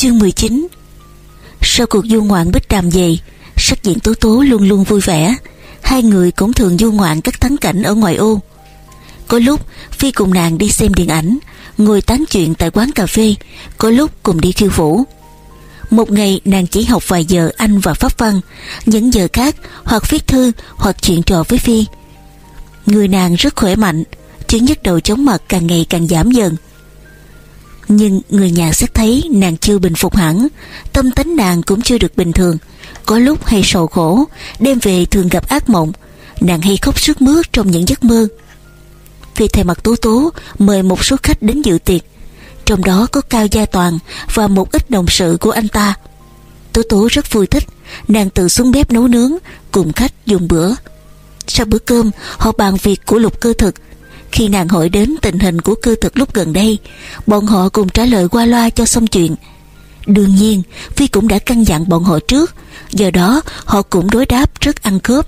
Chương 19 Sau cuộc du ngoạn Bích Đàm về, Sắc diện Tố Tố luôn luôn vui vẻ. Hai người cũng thường du ngoạn các thắng cảnh ở ngoài ô. Có lúc, Phi cùng nàng đi xem điện ảnh, Ngồi tán chuyện tại quán cà phê, Có lúc cùng đi khiêu vũ. Một ngày, nàng chỉ học vài giờ Anh và Pháp văn, Những giờ khác, hoặc viết thư, Hoặc chuyện trò với Phi. Người nàng rất khỏe mạnh Chứng nhất đầu chóng mặt càng ngày càng giảm dần nhưng người nhà xét thấy nàng chưa bình phục hẳn, Tâm tính nàng cũng chưa được bình thường. Có lúc hay sầu khổ Đêm về thường gặp ác mộng, Nàng hay khóc sức mướt trong những giấc mơ. Vì thầy mặt tố tố Mời một số khách đến dự tiệc. Trong đó có Cao Gia Toàn Và một ít đồng sự của anh ta. Tố tố rất vui thích, Nàng tự xuống bếp nấu nướng, Cùng khách dùng bữa. Sau bữa cơm, họ bàn việc của lục cơ thực khi nàng hỏi đến tình hình của cơ thực lúc gần đây, Bọn họ cùng trả lời qua loa cho xong chuyện. Đương nhiên, Phi cũng đã căn dặn bọn họ trước, Giờ đó họ cũng đối đáp rất ăn khớp.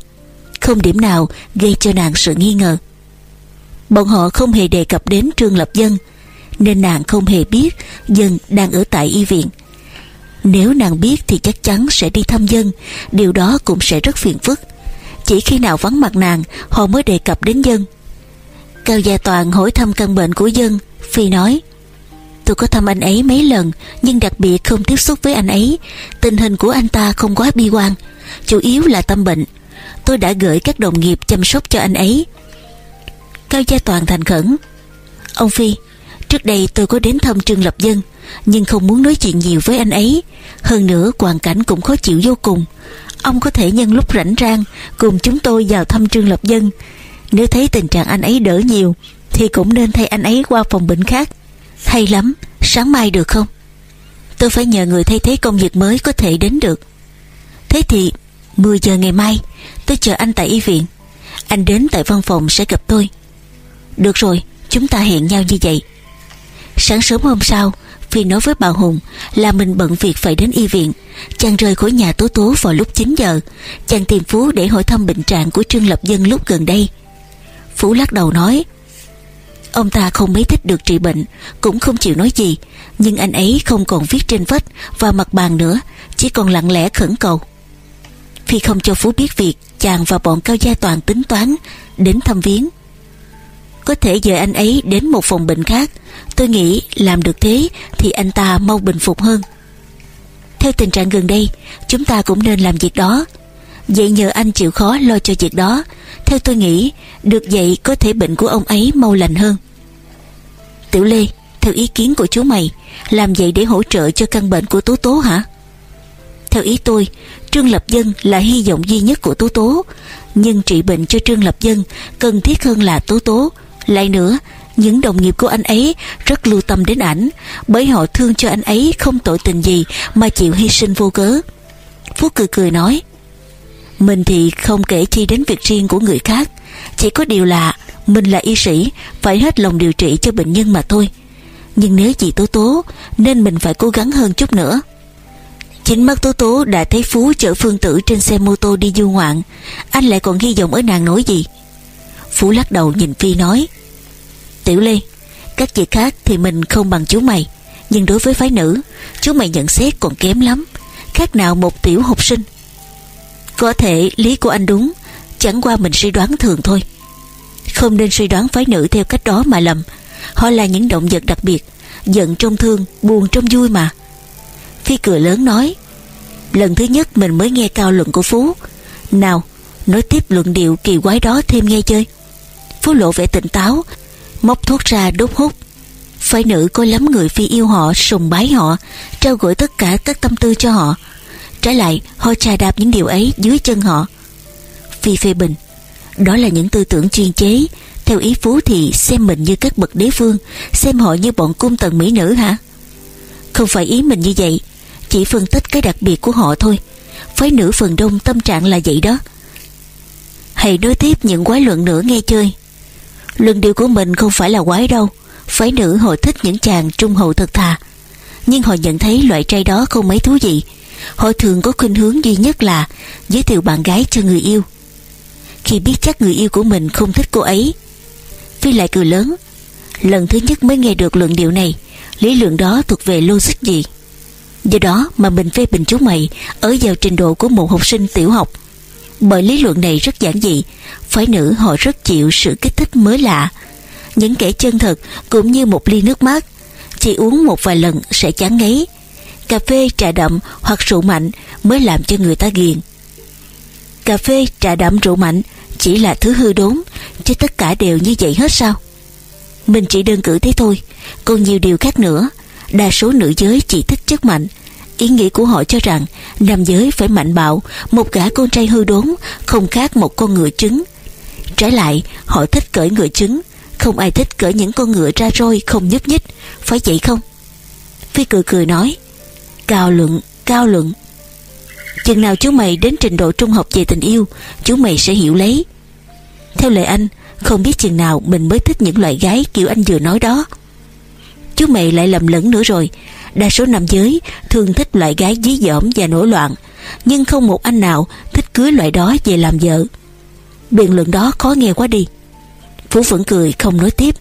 Không điểm nào gây cho nàng sự nghi ngờ. Bọn họ không hề đề cập đến Trương Lập Dân, Nên nàng không hề biết Dân đang ở tại y viện. Nếu nàng biết thì chắc chắn sẽ đi thăm Dân, Điều đó cũng sẽ rất phiền phức. Chỉ khi nào vắng mặt nàng, Họ mới đề cập đến Dân. Cao Gia Toàn hỏi thăm căn bệnh của dân, Phi nói, Tôi có thăm anh ấy mấy lần, Nhưng đặc biệt không tiếp xúc với anh ấy. Tình hình của anh ta không quá bi quan, Chủ yếu là tâm bệnh. Tôi đã gửi các đồng nghiệp chăm sóc cho anh ấy. Cao Gia Toàn thành khẩn, Ông Phi, Trước đây tôi có đến thăm Trương Lập Dân, Nhưng không muốn nói chuyện nhiều với anh ấy. Hơn nữa, hoàn cảnh cũng khó chịu vô cùng. Ông có thể nhân lúc rảnh rang Cùng chúng tôi vào thăm Trương Lập Dân nếu thấy tình trạng anh ấy đỡ nhiều, Thì cũng nên thay anh ấy qua phòng bệnh khác. Hay lắm, Sáng mai được không? Tôi phải nhờ người thay thế công việc mới có thể đến được. Thế thì 10 giờ ngày mai, Tôi chờ anh tại y viện. Anh đến tại văn phòng sẽ gặp tôi. Được rồi, Chúng ta hẹn nhau như vậy. Sáng sớm hôm sau, Phi nói với bà Hùng là mình bận việc phải đến y viện. Chàng rời khỏi nhà Tố Tố vào lúc 9 giờ. Chàng tìm Phú để hỏi thăm bệnh trạng của Trương Lập Dân lúc gần đây. Phú lắc đầu nói, Ông ta không mấy thích được trị bệnh, Cũng không chịu nói gì, Nhưng anh ấy không còn viết trên vách Và mặt bàn nữa, Chỉ còn lặng lẽ khẩn cầu. Phi không cho Phú biết việc Chàng và bọn cao gia toàn tính toán Đến thăm viếng. Có thể dời anh ấy đến một phòng bệnh khác, Tôi nghĩ làm được thế Thì anh ta mau bình phục hơn. Theo tình trạng gần đây, Chúng ta cũng nên làm việc đó. Vậy nhờ anh chịu khó lo cho việc đó. Theo tôi nghĩ, Được vậy có thể bệnh của ông ấy mau lành hơn. Tiểu Lê, Theo ý kiến của chú mày, Làm vậy để hỗ trợ cho căn bệnh của Tố Tố hả? Theo ý tôi, Trương Lập Dân là hy vọng duy nhất của Tố Tố. Nhưng trị bệnh cho Trương Lập Dân, Cần thiết hơn là Tố Tố. Lại nữa, những đồng nghiệp của anh ấy rất lưu tâm đến ảnh, bởi họ thương cho anh ấy không tội tình gì mà chịu hy sinh vô cớ. Phú cười cười nói mình thì không kể chi đến việc riêng của người khác. Chỉ có điều là Mình là y sĩ, Phải hết lòng điều trị cho bệnh nhân mà thôi. Nhưng nếu chị Tố Tố, Nên mình phải cố gắng hơn chút nữa. Chính mắt Tố Tố đã thấy Phú chở Phương Tử trên xe mô tô đi du ngoạn. Anh lại còn hy vọng ở nàng nói gì? Phú lắc đầu nhìn Phi nói, Tiểu Lê, Các việc khác thì mình không bằng chú mày. Nhưng đối với phái nữ, Chú mày nhận xét còn kém lắm. Khác nào một tiểu học sinh có thể lý của anh đúng Chẳng qua mình suy đoán thường thôi. Không nên suy đoán phái nữ theo cách đó mà lầm. Họ là những động vật đặc biệt Giận trong thương, buồn trong vui mà. Phi cười lớn nói Lần thứ nhất mình mới nghe cao luận của Phú. Nào Nói tiếp luận điệu kỳ quái đó thêm nghe chơi. Phú lộ vẻ tỉnh táo Móc thuốc ra đốt hút. Phái nữ có lắm người phi yêu họ Sùng bái họ Trao gửi tất cả các tâm tư cho họ. Trái lại, họ trà đạp những điều ấy dưới chân họ. Phi phê bình, Đó là những tư tưởng chuyên chế. Theo ý Phú thì xem mình như các bậc đế phương Xem họ như bọn cung tần mỹ nữ hả? Không phải ý mình như vậy, Chỉ phân tích cái đặc biệt của họ thôi. Phái nữ phần đông tâm trạng là vậy đó. Hãy nói tiếp những quái luận nữa nghe chơi. Luận điều của mình không phải là quái đâu. Phái nữ họ thích những chàng trung hậu thật thà. Nhưng họ nhận thấy loại trai đó không mấy thú vị. Họ thường có khuynh hướng duy nhất là giới thiệu bạn gái cho người yêu. Khi biết chắc người yêu của mình không thích cô ấy, Phi lại cười lớn. Lần thứ nhất mới nghe được luận điệu này, lý luận đó thuộc về logic gì? Do đó mà mình phê bình chú mày Ở vào trình độ của một học sinh tiểu học Bởi lý luận này rất giản dị Phái nữ họ rất chịu sự kích thích mới lạ Những kẻ chân thật Cũng như một ly nước mát Chỉ uống một vài lần sẽ chán ngấy Cà phê, trà đậm hoặc rượu mạnh Mới làm cho người ta ghiền. Cà phê, trà đậm, rượu mạnh Chỉ là thứ hư đốn Chứ tất cả đều như vậy hết sao? Mình chỉ đơn cử thế thôi Còn nhiều điều khác nữa. Đa số nữ giới chỉ thích chất mạnh. Ý nghĩ của họ cho rằng Nam giới phải mạnh bạo Một gã con trai hư đốn Không khác một con ngựa trứng. Trái lại họ thích cởi ngựa trứng. Không ai thích cởi những con ngựa ra roi Không nhúc nhích Phải vậy không? Phi cười cười nói Cao luận, cao luận. Chừng nào chú mày đến trình độ trung học về tình yêu Chú mày sẽ hiểu lấy. Theo lời anh Không biết chừng nào mình mới thích những loại gái kiểu anh vừa nói đó. Chú mày lại lầm lẫn nữa rồi. Đa số nam giới thường thích loại gái dí dỏm và nổi loạn Nhưng không một anh nào thích cưới loại đó về làm vợ. Biện luận đó khó nghe quá đi. Phú vẫn cười không nói tiếp.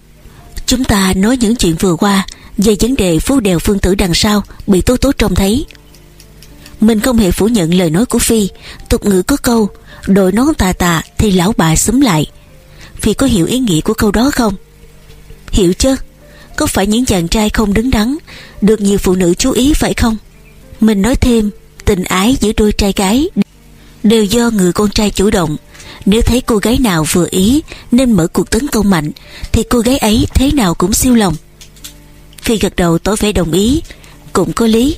Chúng ta nói những chuyện vừa qua Về vấn đề phú đèo phương tử đằng sau Bị tố tố trông thấy. Mình không hề phủ nhận lời nói của Phi, Tục ngữ có câu, Đội nón tà tà thì lão bà xúm lại. Phi có hiểu ý nghĩa của câu đó không? Hiểu chứ? Có phải những chàng trai không đứng đắn Được nhiều phụ nữ chú ý phải không? Mình nói thêm, Tình ái giữa đôi trai gái Đều do người con trai chủ động nếu thấy cô gái nào vừa ý Nên mở cuộc tấn công mạnh, Thì cô gái ấy thế nào cũng siêu lòng. Phi gật đầu tỏ vẻ đồng ý, Cũng có lý.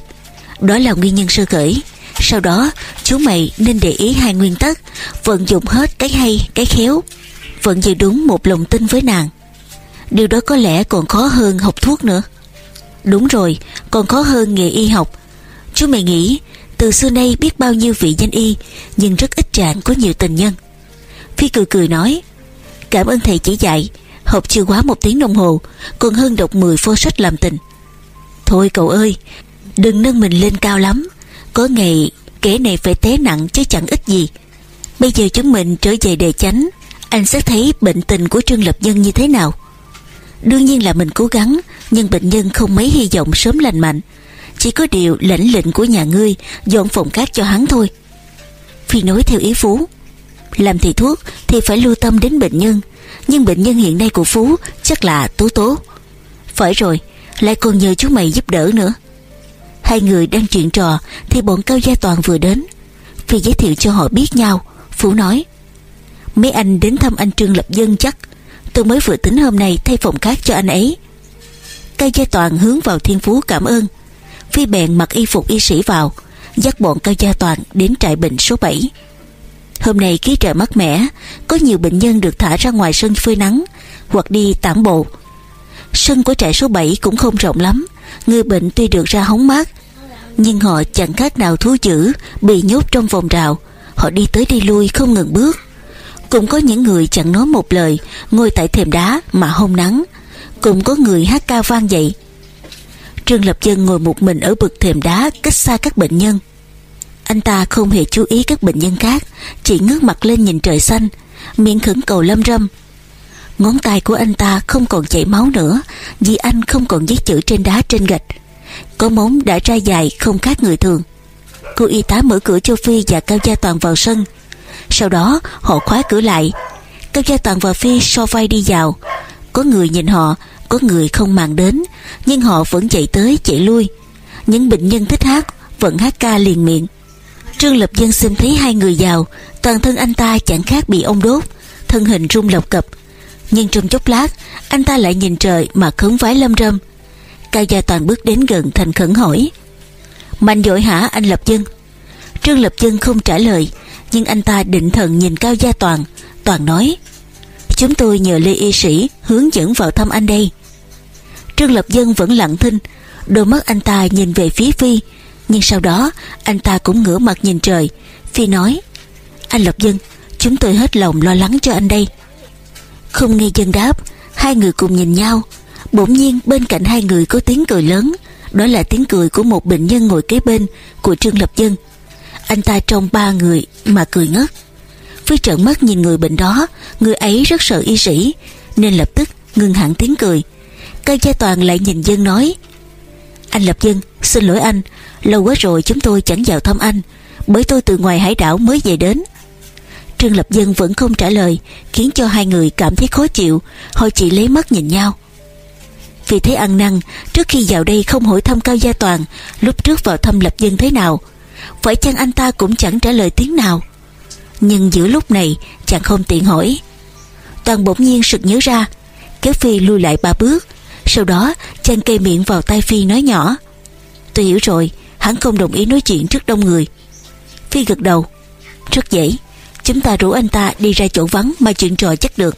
Đó là nguyên nhân sơ khởi. Sau đó, chú mày nên để ý hai nguyên tắc, Vận dụng hết cái hay, cái khéo. Vận giữ đúng một lòng tin với nàng. Điều đó có lẽ còn khó hơn học thuốc nữa. Đúng rồi, Còn khó hơn nghề y học. Chú mày nghĩ, Từ xưa nay biết bao nhiêu vị danh y, Nhưng rất ít trạng có nhiều tình nhân. Phi cười cười nói, Cảm ơn thầy chỉ dạy, Học chưa quá một tiếng đồng hồ, Còn hơn đọc 10 phô sách làm tình. Thôi cậu ơi, Đừng nâng mình lên cao lắm, Có ngày kẻ này phải té nặng chứ chẳng ít gì. Bây giờ chúng mình trở về đề chánh, Anh sẽ thấy bệnh tình của Trương Lập Nhân như thế nào. Đương nhiên là mình cố gắng, Nhưng bệnh nhân không mấy hy vọng sớm lành mạnh. Chỉ có điều lãnh lệnh của nhà ngươi Dọn phòng khác cho hắn thôi. Phi nói theo ý Phú. Làm thầy thuốc thì phải lưu tâm đến bệnh nhân. Nhưng bệnh nhân hiện nay của Phú Chắc là tố tố. Phải rồi, Lại còn nhờ chú mày giúp đỡ nữa. Hai người đang chuyện trò Thì bọn cao gia toàn vừa đến. Phi giới thiệu cho họ biết nhau, Phú nói, Mấy anh đến thăm anh Trương Lập Dân chắc. Tôi mới vừa tính hôm nay thay phòng khác cho anh ấy. Cao gia toàn hướng vào thiên phú cảm ơn. Phi bèn mặc y phục y sĩ vào, Dắt bọn cao gia toàn đến trại bệnh số 7 Hôm nay khí trời mát mẻ, Có nhiều bệnh nhân được thả ra ngoài sân phơi nắng Hoặc đi tản bộ. Sân của trại số 7 cũng không rộng lắm, Người bệnh tuy được ra hóng mát, Nhưng họ chẳng khác nào thú dữ, Bị nhốt trong vòng rào. Họ đi tới đi lui không ngừng bước. Cũng có những người chẳng nói một lời, Ngồi tại thềm đá mà hông nắng. Cũng có người hát ca vang dậy. Trương Lập Dân ngồi một mình ở bực thềm đá cách xa các bệnh nhân. Anh ta không hề chú ý các bệnh nhân khác, Chỉ ngước mặt lên nhìn trời xanh, Miệng khẩn cầu lâm râm. Ngón tay của anh ta không còn chảy máu nữa, Vì anh không còn viết chữ trên đá trên gạch. Có móng đã ra dài không khác người thường. Cô y tá mở cửa cho Phi và Cao Gia Toàn vào sân. Sau đó, họ khóa cửa lại. Cao Gia Toàn và Phi so vai đi vào. Có người nhìn họ, Có người không màng đến, Nhưng họ vẫn chạy tới chạy lui. Những bệnh nhân thích hát, Vẫn hát ca liền miệng. Trương Lập Dân xem thấy hai người vào Toàn thân anh ta chẳng khác bị ông đốt, Thân hình rung lập cập. Nhưng trong chốc lát, Anh ta lại nhìn trời mà khấn vái lâm râm. Cao Gia Toàn bước đến gần thành khẩn hỏi, Mạnh dội hả anh Lập Dân? Trương Lập Dân không trả lời, nhưng anh ta định thần nhìn Cao Gia Toàn. Toàn nói, Chúng tôi nhờ Lê Y Sĩ hướng dẫn vào thăm anh đây. Trương Lập Dân vẫn lặng thinh, Đôi mắt anh ta nhìn về phía Phi nhưng sau đó, anh ta cũng ngửa mặt nhìn trời. Phi nói, Anh Lập Dân, Chúng tôi hết lòng lo lắng cho anh đây. Không nghe dân đáp, Hai người cùng nhìn nhau. Bỗng nhiên, bên cạnh hai người có tiếng cười lớn. Đó là tiếng cười của một bệnh nhân ngồi kế bên Của Trương Lập Dân. Anh ta trông ba người mà cười ngất. Phi trợn mắt nhìn người bệnh đó. Người ấy rất sợ y sĩ, Nên lập tức ngừng hẳn tiếng cười. Cây gia toàn lại nhìn dân nói, Anh Lập Dân Xin lỗi anh, Lâu quá rồi chúng tôi chẳng vào thăm anh. Bởi tôi từ ngoài hải đảo mới về đến. Trương Lập Dân vẫn không trả lời, Khiến cho hai người cảm thấy khó chịu. Họ chỉ lấy mắt nhìn nhau. Vì thế ăn năn, Trước khi vào đây không hỏi thăm Cao Gia Toàn, Lúc trước vào thăm Lập Dân thế nào? Phải chăng anh ta cũng chẳng trả lời tiếng nào? Nhưng giữa lúc này, Chàng không tiện hỏi. Toàn bỗng nhiên sực nhớ ra, Kéo Phi lui lại ba bước. Sau đó, chàng kề miệng vào tay Phi nói nhỏ. Tôi hiểu rồi, Hắn không đồng ý nói chuyện trước đông người. Phi gật đầu. Rất dễ, Chúng ta rủ anh ta đi ra chỗ vắng Mà chuyện trò chắc được.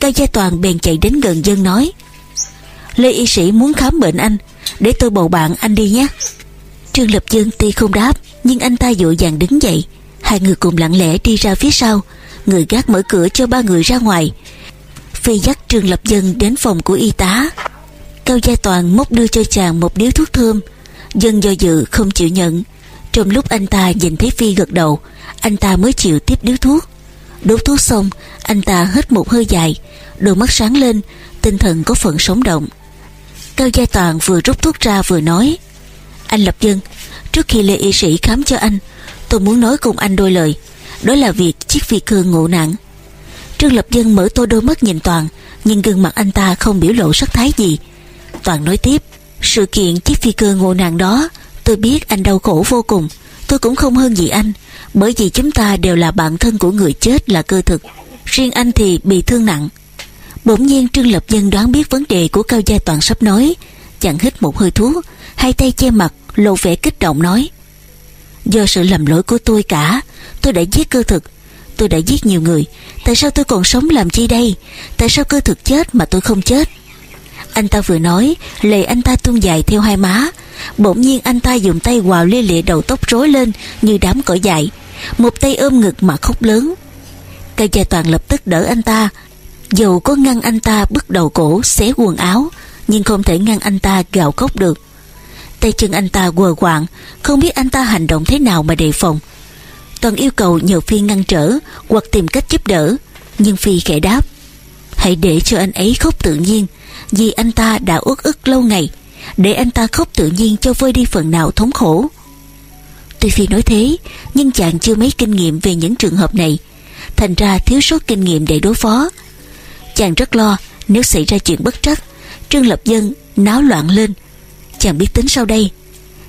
Cao Gia Toàn bèn chạy đến gần dân nói, Lê y sĩ muốn khám bệnh anh, Để tôi bầu bạn anh đi nhé. Trương Lập Dân tuy không đáp, Nhưng anh ta dội dàng đứng dậy. Hai người cùng lặng lẽ đi ra phía sau. Người gác mở cửa cho ba người ra ngoài. Phi dắt Trương Lập Dân đến phòng của y tá. Cao Gia Toàn móc đưa cho chàng một điếu thuốc thơm. Dân do dự không chịu nhận. Trong lúc anh ta nhìn thấy Phi gật đầu, Anh ta mới chịu tiếp điếu thuốc. Đốt thuốc xong, Anh ta hít một hơi dài, Đôi mắt sáng lên, Tinh thần có phần sống động. Cao Gia Toàn vừa rút thuốc ra vừa nói, Anh Lập Dân, Trước khi Lê Y Sĩ khám cho anh, Tôi muốn nói cùng anh đôi lời. Đó là việc chiếc phi cơ ngộ nạn. Trương Lập Dân mở to đôi mắt nhìn Toàn, Nhưng gương mặt anh ta không biểu lộ sắc thái gì. Toàn nói tiếp. Sự kiện chiếc phi cơ ngộ nạn đó, Tôi biết anh đau khổ vô cùng. Tôi cũng không hơn gì anh, Bởi vì chúng ta đều là bạn thân của người chết là cơ thực. Riêng anh thì bị thương nặng. Bỗng nhiên Trương Lập Dân đoán biết vấn đề của Cao Gia Toàn sắp nói. Chàng hít một hơi thuốc, Hai tay che mặt, lộ vẻ kích động nói. Do sự lầm lỗi của tôi cả, Tôi đã giết cơ thực. Tôi đã giết nhiều người, Tại sao tôi còn sống làm chi đây? Tại sao cơ thực chết mà tôi không chết? Anh ta vừa nói Lệ anh ta tuôn dài theo hai má. Bỗng nhiên anh ta dùng tay quào lia lịa đầu tóc rối lên Như đám cỏ dại. Một tay ôm ngực mà khóc lớn. Cây gia toàn lập tức đỡ anh ta. Dầu có ngăn anh ta bứt đầu cổ, Xé quần áo, Nhưng không thể ngăn anh ta gào khóc được. Tay chân anh ta quờ quạng, Không biết anh ta hành động thế nào mà đề phòng. Toàn yêu cầu nhờ Phi ngăn trở Hoặc tìm cách giúp đỡ, Nhưng Phi khẽ đáp. Hãy để cho anh ấy khóc tự nhiên, Vì anh ta đã uất ức lâu ngày. Để anh ta khóc tự nhiên cho vơi đi phần nào thống khổ. Tuy Phi nói thế, Nhưng chàng chưa mấy kinh nghiệm về những trường hợp này. Thành ra thiếu số kinh nghiệm để đối phó. Chàng rất lo, Nếu xảy ra chuyện bất trắc, Trương Lập Dân náo loạn lên. Chàng biết tính sau đây.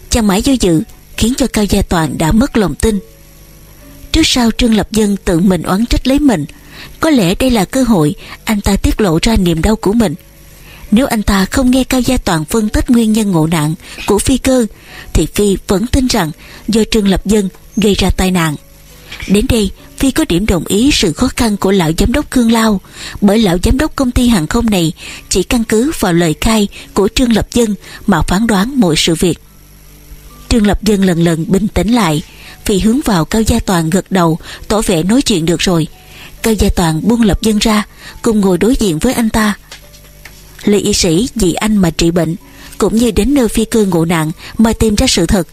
Chàng mãi do dự, Khiến cho Cao Gia Toàn đã mất lòng tin. Trước sau Trương Lập Dân tự mình oán trách lấy mình có lẽ đây là cơ hội, Anh ta tiết lộ ra niềm đau của mình Nếu anh ta không nghe Cao Gia Toàn phân tích nguyên nhân ngộ nạn của Phi cơ, Thì Phi vẫn tin rằng Do Trương Lập Dân gây ra tai nạn Đến đây, Phi có điểm đồng ý sự khó khăn của lão giám đốc Cương Lao, bởi lão giám đốc công ty hàng không này chỉ căn cứ vào lời khai của Trương Lập Dân mà phán đoán mọi sự việc. Trương Lập Dân lần lần bình tĩnh lại, Phi hướng vào Cao Gia Toàn gật đầu, tỏ vẻ nói chuyện được rồi. Cao Gia Toàn buông Lập Dân ra cùng ngồi đối diện với anh ta. Lê y sĩ vì anh mà trị bệnh cũng như đến nơi phi cơ ngộ nạn mà tìm ra sự thật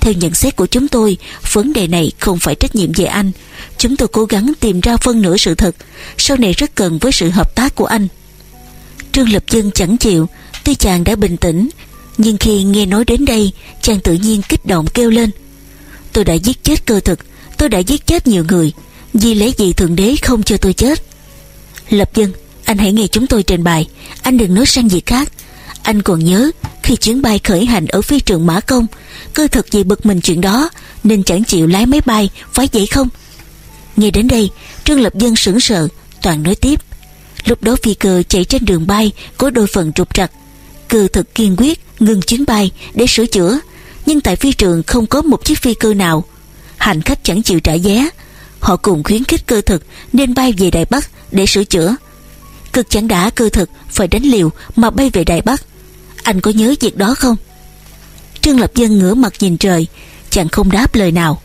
theo nhận xét của chúng tôi, vấn đề này không phải trách nhiệm về anh. Chúng tôi cố gắng tìm ra phân nửa sự thật, sau này rất cần với sự hợp tác của anh. Trương Lập Dân chẳng chịu, tuy chàng đã bình tĩnh, nhưng khi nghe nói đến đây, chàng tự nhiên kích động kêu lên. Tôi đã giết chết cơ thực, tôi đã giết chết nhiều người, vì lẽ gì Thượng Đế không cho tôi chết? Lập Dân, anh hãy nghe chúng tôi trình bày, anh đừng nói sang gì khác. Anh còn nhớ khi chuyến bay khởi hành ở phi trường Mã Công Cơ thật gì bực mình chuyện đó Nên chẳng chịu lái máy bay Phải vậy không? Nghe đến đây Trương Lập Dân sững sờ Toàn nói tiếp. Lúc đó phi cơ chạy trên đường bay Có đôi phần trục trặc. Cơ thật kiên quyết ngừng chuyến bay để sửa chữa Nhưng tại phi trường không có một chiếc phi cơ nào. Hành khách chẳng chịu trả vé Họ cùng khuyến khích cơ thực Nên bay về Đài Bắc để sửa chữa. Cực chẳng đã cơ thực Phải đánh liều mà bay về Đài Bắc. Anh có nhớ việc đó không? Trương Lập Dân ngửa mặt nhìn trời, Chàng không đáp lời nào.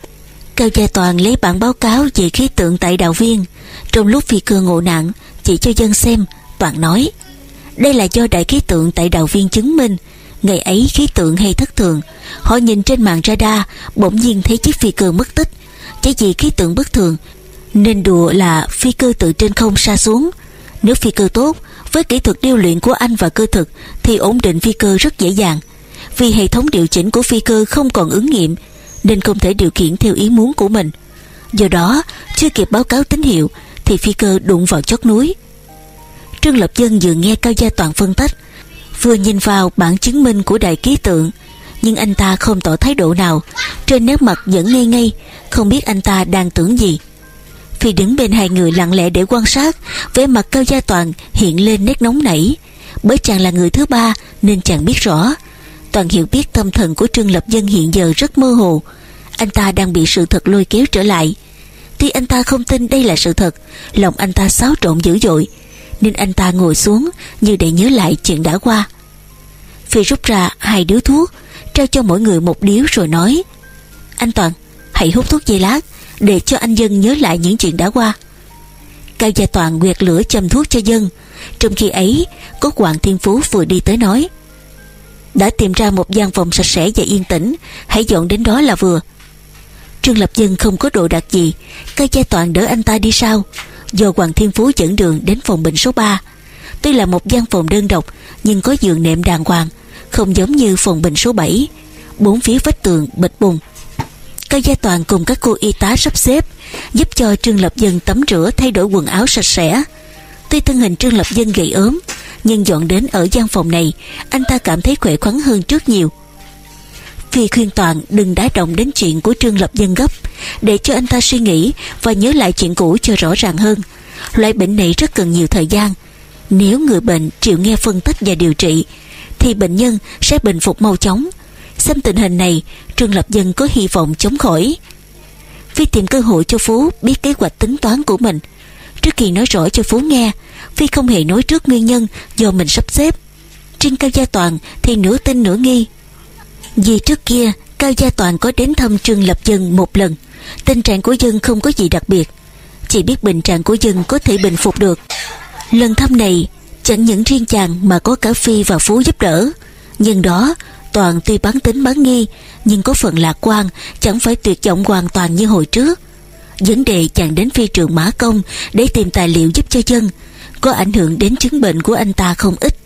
Cao Gia Toàn lấy bản báo cáo về khí tượng tại đạo viên. Trong lúc phi cơ ngộ nạn, Chỉ cho dân xem, Toàn nói, Đây là do đại khí tượng tại đạo viên chứng minh. Ngày ấy khí tượng hay thất thường. Họ nhìn trên màn radar, Bỗng nhiên thấy chiếc phi cơ mất tích. Chỉ vì khí tượng bất thường? Nên đùa là phi cơ từ trên không xa xuống. Nếu phi cơ tốt, Với kỹ thuật điêu luyện của anh và cơ thực, Thì ổn định phi cơ rất dễ dàng. Vì hệ thống điều chỉnh của phi cơ không còn ứng nghiệm, Nên không thể điều khiển theo ý muốn của mình. Do đó, chưa kịp báo cáo tín hiệu, Thì phi cơ đụng vào chót núi. Trương Lập Dân vừa nghe Cao Gia Toàn phân tích, Vừa nhìn vào bản chứng minh của đại ký tượng. Nhưng anh ta không tỏ thái độ nào. Trên nét mặt vẫn ngây ngây, Không biết anh ta đang tưởng gì. Phi đứng bên hai người lặng lẽ để quan sát, vẻ mặt Cao Gia Toàn hiện lên nét nóng nảy. Bởi chàng là người thứ ba, Nên chàng biết rõ. Toàn hiểu biết tâm thần của Trương Lập Dân hiện giờ rất mơ hồ. Anh ta đang bị sự thật lôi kéo trở lại. Tuy anh ta không tin đây là sự thật, Lòng anh ta xáo trộn dữ dội, Nên anh ta ngồi xuống Như để nhớ lại chuyện đã qua. Phi rút ra hai điếu thuốc Trao cho mỗi người một điếu rồi nói, Anh Toàn, Hãy hút thuốc dây lát Để cho anh Dân nhớ lại những chuyện đã qua. Cao Gia Toàn quyệt lửa châm thuốc cho Dân. Trong khi ấy, Có Hoàng Thiên Phú vừa đi tới nói, Đã tìm ra một gian phòng sạch sẽ và yên tĩnh, Hãy dọn đến đó là vừa. Trương Lập Dân không có đồ đạc gì. Cao Gia Toàn đỡ anh ta đi sau. Do Hoàng Thiên Phú dẫn đường đến phòng bệnh số 3 Tuy là một gian phòng đơn độc, Nhưng có giường nệm đàng hoàng không giống như phòng bệnh số 7 Bốn phía vách tường bịch bùng. Cao Gia Toàn cùng các cô y tá sắp xếp, Giúp cho Trương Lập Dân tắm rửa, Thay đổi quần áo sạch sẽ. Tuy thân hình Trương Lập Dân gầy ốm, Nhưng dọn đến ở gian phòng này, Anh ta cảm thấy khỏe khoắn hơn trước nhiều. Phi khuyên Toàn, đừng đá động đến chuyện của Trương Lập Dân gấp, Để cho anh ta suy nghĩ Và nhớ lại chuyện cũ cho rõ ràng hơn. Loại bệnh này rất cần nhiều thời gian. Nếu người bệnh chịu nghe phân tích và điều trị thì bệnh nhân sẽ bình phục mau chóng. Xem tình hình này, Trương Lập Dân có hy vọng chống khỏi. Phi tìm cơ hội cho Phú biết kế hoạch tính toán của mình. Trước khi nói rõ cho Phú nghe Phi không hề nói trước nguyên nhân do mình sắp xếp. Trên cao gia toàn thì nửa tin nửa nghi. Vì trước kia, Cao Gia Toàn có đến thăm Trương Lập Dân một lần. Tình trạng của dân không có gì đặc biệt. Chỉ biết bệnh trạng của dân có thể bình phục được. Lần thăm này Chẳng những riêng chàng mà có cả Phi và Phú giúp đỡ. Nhưng đó, Toàn tuy bán tính bán nghi, Nhưng có phần lạc quan, Chẳng phải tuyệt vọng hoàn toàn như hồi trước. Vấn đề chàng đến phi trường Mã Công Để tìm tài liệu giúp cho dân, Có ảnh hưởng đến chứng bệnh của anh ta không ít.